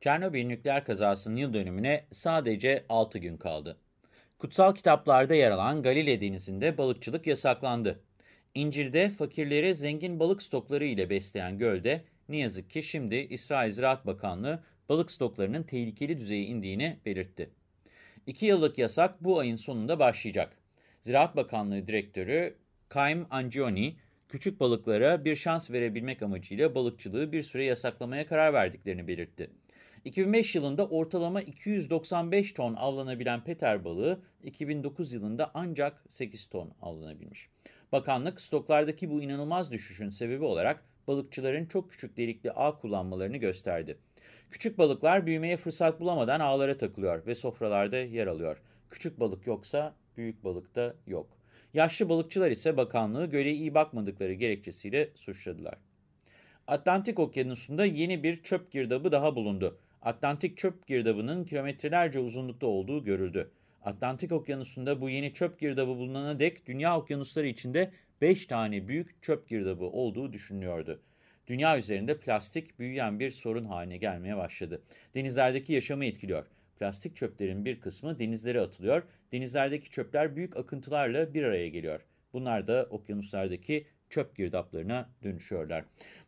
Çernobil nükleer kazasının yıl dönümüne sadece 6 gün kaldı. Kutsal kitaplarda yer alan Galile denizinde balıkçılık yasaklandı. İncil'de fakirleri zengin balık stokları ile besleyen gölde ne yazık ki şimdi İsrail Ziraat Bakanlığı balık stoklarının tehlikeli düzeye indiğini belirtti. 2 yıllık yasak bu ayın sonunda başlayacak. Ziraat Bakanlığı Direktörü Kaim Angioni, küçük balıklara bir şans verebilmek amacıyla balıkçılığı bir süre yasaklamaya karar verdiklerini belirtti. 2005 yılında ortalama 295 ton avlanabilen peter balığı 2009 yılında ancak 8 ton avlanabilmiş. Bakanlık stoklardaki bu inanılmaz düşüşün sebebi olarak balıkçıların çok küçük delikli ağ kullanmalarını gösterdi. Küçük balıklar büyümeye fırsat bulamadan ağlara takılıyor ve sofralarda yer alıyor. Küçük balık yoksa büyük balık da yok. Yaşlı balıkçılar ise bakanlığı göle iyi bakmadıkları gerekçesiyle suçladılar. Atlantik Okyanusu'nda yeni bir çöp girdabı daha bulundu. Atlantik çöp girdabının kilometrelerce uzunlukta olduğu görüldü. Atlantik Okyanusu'nda bu yeni çöp girdabı bulunana dek dünya okyanusları içinde 5 tane büyük çöp girdabı olduğu düşünülüyordu. Dünya üzerinde plastik büyüyen bir sorun haline gelmeye başladı. Denizlerdeki yaşamı etkiliyor. Plastik çöplerin bir kısmı denizlere atılıyor. Denizlerdeki çöpler büyük akıntılarla bir araya geliyor. Bunlar da okyanuslardaki çöp girdaplarına dönüşüyorlar.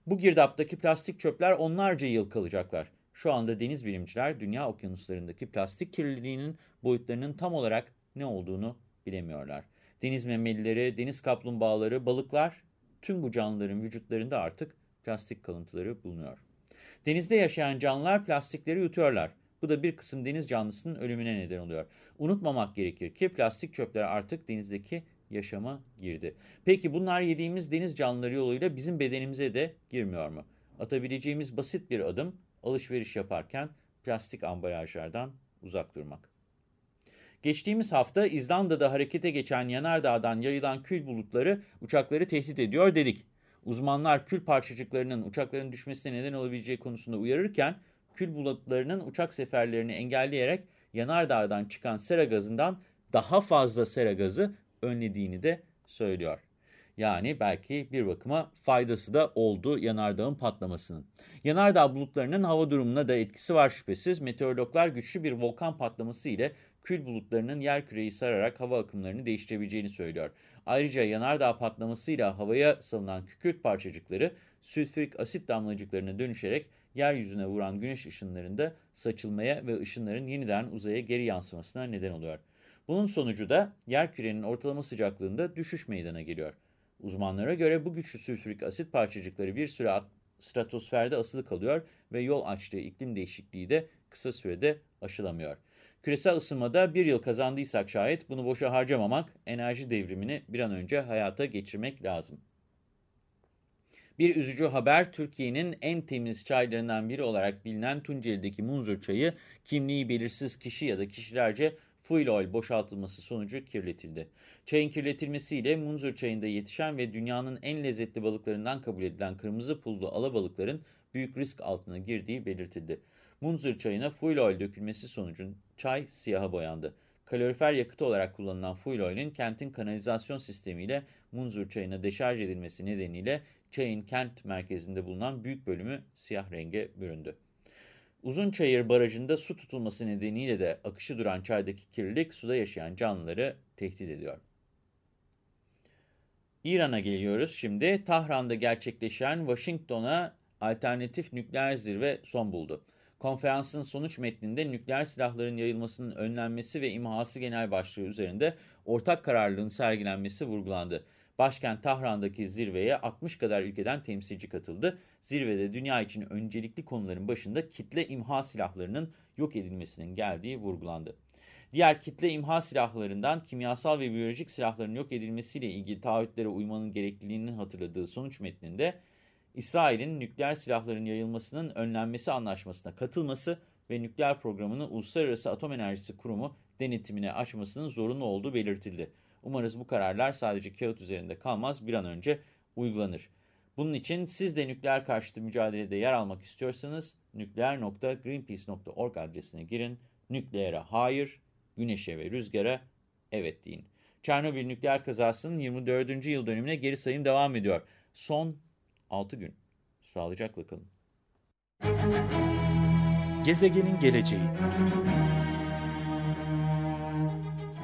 Bu girdaptaki plastik çöpler onlarca yıl kalacaklar. Şu anda deniz bilimciler dünya okyanuslarındaki plastik kirliliğinin boyutlarının tam olarak ne olduğunu bilemiyorlar. Deniz memelileri, deniz kaplumbağaları, balıklar, tüm bu canlıların vücutlarında artık plastik kalıntıları bulunuyor. Denizde yaşayan canlılar plastikleri yutuyorlar. Bu da bir kısım deniz canlısının ölümüne neden oluyor. Unutmamak gerekir ki plastik çöpler artık denizdeki yaşama girdi. Peki bunlar yediğimiz deniz canlıları yoluyla bizim bedenimize de girmiyor mu? Atabileceğimiz basit bir adım alışveriş yaparken plastik ambalajlardan uzak durmak. Geçtiğimiz hafta İzlanda'da harekete geçen yanardağdan yayılan kül bulutları uçakları tehdit ediyor dedik. Uzmanlar kül parçacıklarının uçakların düşmesine neden olabileceği konusunda uyarırken kül bulutlarının uçak seferlerini engelleyerek yanardağdan çıkan sera gazından daha fazla sera gazı önlediğini de söylüyor. Yani belki bir bakıma faydası da oldu yanardağın patlamasının. Yanardağ bulutlarının hava durumuna da etkisi var şüphesiz. Meteorologlar güçlü bir volkan patlaması ile kül bulutlarının yer küreyi sararak hava akımlarını değiştirebileceğini söylüyor. Ayrıca yanardağ patlamasıyla havaya salınan kükürt parçacıkları sülfürik asit damlacıklarına dönüşerek yeryüzüne vuran güneş ışınlarında saçılmaya ve ışınların yeniden uzaya geri yansımasına neden oluyor. Bunun sonucu da yer kürenin ortalama sıcaklığında düşüş meydana geliyor. Uzmanlara göre bu güçlü sülfürik asit parçacıkları bir süre stratosferde asılı kalıyor ve yol açtığı iklim değişikliği de kısa sürede aşılamıyor. Küresel ısınmada bir yıl kazandıysak şayet bunu boşa harcamamak, enerji devrimini bir an önce hayata geçirmek lazım. Bir üzücü haber Türkiye'nin en temiz çaylarından biri olarak bilinen Tunceli'deki Munzur çayı kimliği belirsiz kişi ya da kişilerce fuel oil boşaltılması sonucu kirletildi. Çayın kirletilmesiyle Munzur çayında yetişen ve dünyanın en lezzetli balıklarından kabul edilen kırmızı pullu alabalıkların büyük risk altına girdiği belirtildi. Munzur çayına fuel oil dökülmesi sonucu çay siyaha boyandı. Kalorifer yakıtı olarak kullanılan fuel oil'in kentin kanalizasyon sistemiyle Munzur çayına deşarj edilmesi nedeniyle çayın kent merkezinde bulunan büyük bölümü siyah renge büründü. Uzunçayır Barajı'nda su tutulması nedeniyle de akışı duran çaydaki kirlilik suda yaşayan canlıları tehdit ediyor. İran'a geliyoruz şimdi. Tahran'da gerçekleşen Washington'a alternatif nükleer zirve son buldu. Konferansın sonuç metninde nükleer silahların yayılmasının önlenmesi ve imhası genel başlığı üzerinde ortak kararlılığın sergilenmesi vurgulandı. Başkent Tahran'daki zirveye 60 kadar ülkeden temsilci katıldı. Zirvede dünya için öncelikli konuların başında kitle imha silahlarının yok edilmesinin geldiği vurgulandı. Diğer kitle imha silahlarından kimyasal ve biyolojik silahların yok edilmesiyle ilgili taahhütlere uymanın gerekliliğinin hatırladığı sonuç metninde İsrail'in nükleer silahların yayılmasının önlenmesi anlaşmasına katılması ve nükleer programını Uluslararası Atom Enerjisi Kurumu denetimine açmasının zorunlu olduğu belirtildi. Umarız bu kararlar sadece kağıt üzerinde kalmaz, bir an önce uygulanır. Bunun için siz de nükleer karşıtı mücadelede yer almak istiyorsanız nükleer.greenpeace.org adresine girin. Nükleere hayır, güneşe ve rüzgara evet deyin. Çernobil nükleer kazasının 24. yıl dönümüne geri sayım devam ediyor. Son 6 gün. Sağlıcakla kalın. Gezegenin geleceği